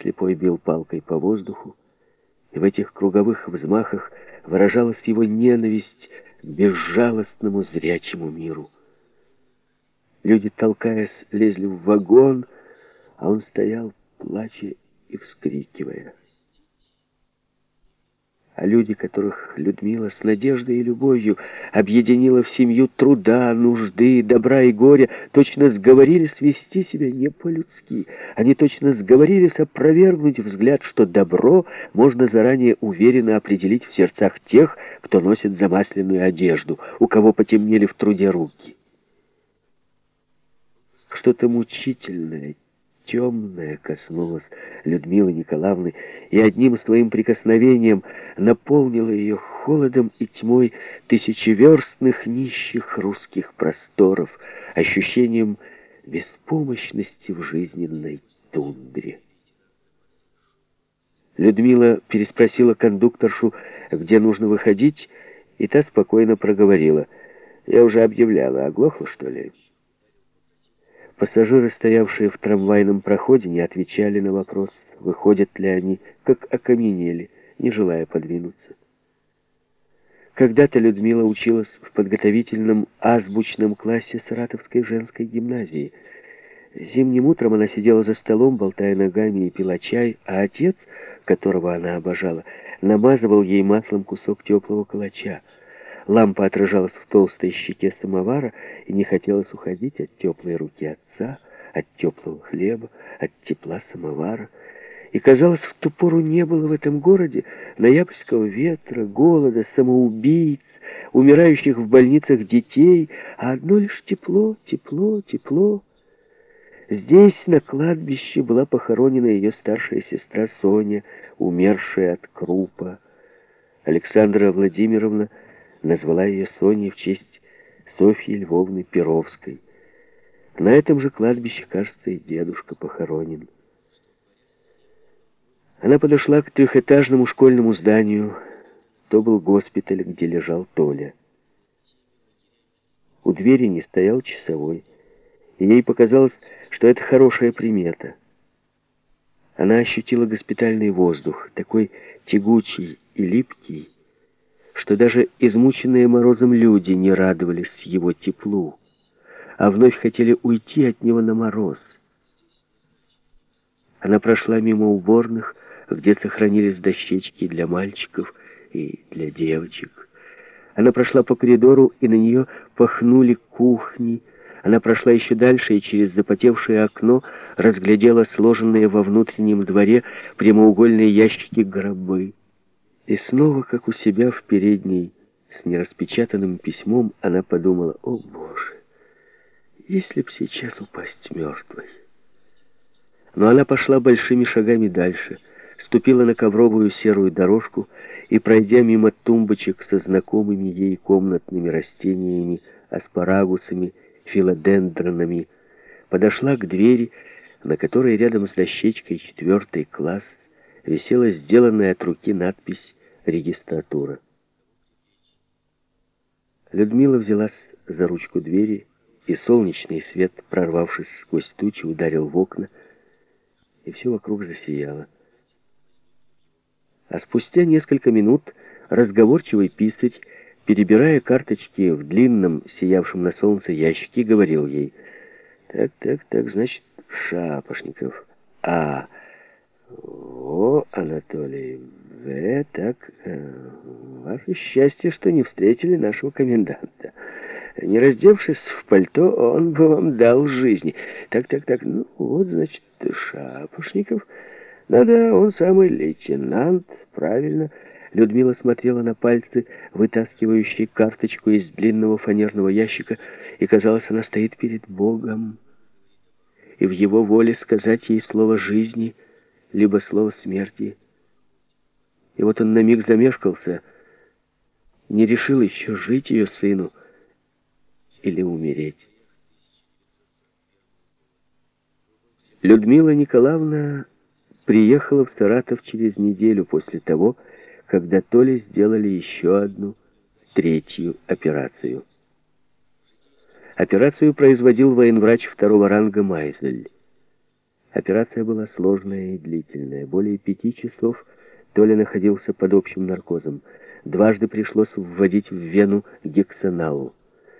Слепой бил палкой по воздуху, и в этих круговых взмахах выражалась его ненависть к безжалостному зрячему миру. Люди, толкаясь, лезли в вагон, а он стоял, плача и вскрикивая а люди, которых Людмила с надеждой и любовью объединила в семью труда, нужды, добра и горя, точно сговорились вести себя не по-людски. Они точно сговорились опровергнуть взгляд, что добро можно заранее уверенно определить в сердцах тех, кто носит замасленную одежду, у кого потемнели в труде руки. Что-то мучительное, темное коснулось Людмилы Николаевны и одним своим прикосновением наполнило ее холодом и тьмой тысячеверстных нищих русских просторов, ощущением беспомощности в жизненной тундре. Людмила переспросила кондукторшу, где нужно выходить, и та спокойно проговорила. «Я уже объявляла, оглохла, что ли?» Пассажиры, стоявшие в трамвайном проходе, не отвечали на вопрос, выходят ли они, как окаменели, не желая подвинуться. Когда-то Людмила училась в подготовительном азбучном классе Саратовской женской гимназии. Зимним утром она сидела за столом, болтая ногами и пила чай, а отец, которого она обожала, намазывал ей маслом кусок теплого калача. Лампа отражалась в толстой щеке самовара, и не хотелось уходить от теплой руки отца, от теплого хлеба, от тепла самовара. И, казалось, в ту пору не было в этом городе ноябрьского ветра, голода, самоубийц, умирающих в больницах детей, а одно лишь тепло, тепло, тепло. Здесь, на кладбище, была похоронена ее старшая сестра Соня, умершая от крупа. Александра Владимировна назвала ее Соней в честь Софьи Львовны Перовской. На этом же кладбище, кажется, и дедушка похоронен. Она подошла к трехэтажному школьному зданию. То был госпиталь, где лежал Толя. У двери не стоял часовой, и ей показалось, что это хорошая примета. Она ощутила госпитальный воздух, такой тягучий и липкий, что даже измученные морозом люди не радовались его теплу, а вновь хотели уйти от него на мороз. Она прошла мимо уборных, где сохранились дощечки для мальчиков и для девочек. Она прошла по коридору, и на нее пахнули кухни. Она прошла еще дальше и через запотевшее окно разглядела сложенные во внутреннем дворе прямоугольные ящики гробы. И снова, как у себя в передней, с нераспечатанным письмом, она подумала, «О, Боже, если б сейчас упасть мертвой!» Но она пошла большими шагами дальше, ступила на ковровую серую дорожку и, пройдя мимо тумбочек со знакомыми ей комнатными растениями, аспарагусами, филодендронами, подошла к двери, на которой рядом с дощечкой «Четвертый класс» висела сделанная от руки надпись регистратура. Людмила взялась за ручку двери, и солнечный свет, прорвавшись сквозь тучи, ударил в окна, и все вокруг засияло. А спустя несколько минут разговорчивый писарь, перебирая карточки в длинном, сиявшем на солнце ящике, говорил ей, «Так, так, так, значит, Шапошников. А, о, Анатолий, ваше счастье, что не встретили нашего коменданта. Не раздевшись в пальто, он бы вам дал жизни. Так, так, так, ну вот, значит, Шапошников. Да-да, он самый лейтенант, правильно. Людмила смотрела на пальцы, вытаскивающие карточку из длинного фанерного ящика, и, казалось, она стоит перед Богом. И в его воле сказать ей слово «жизни» — либо слово смерти. И вот он на миг замешкался, не решил еще жить ее сыну или умереть. Людмила Николаевна приехала в Саратов через неделю после того, когда Толе сделали еще одну, третью операцию. Операцию производил военврач второго ранга Майзель. Операция была сложная и длительная. Более пяти часов Толя находился под общим наркозом. Дважды пришлось вводить в вену гексоналу.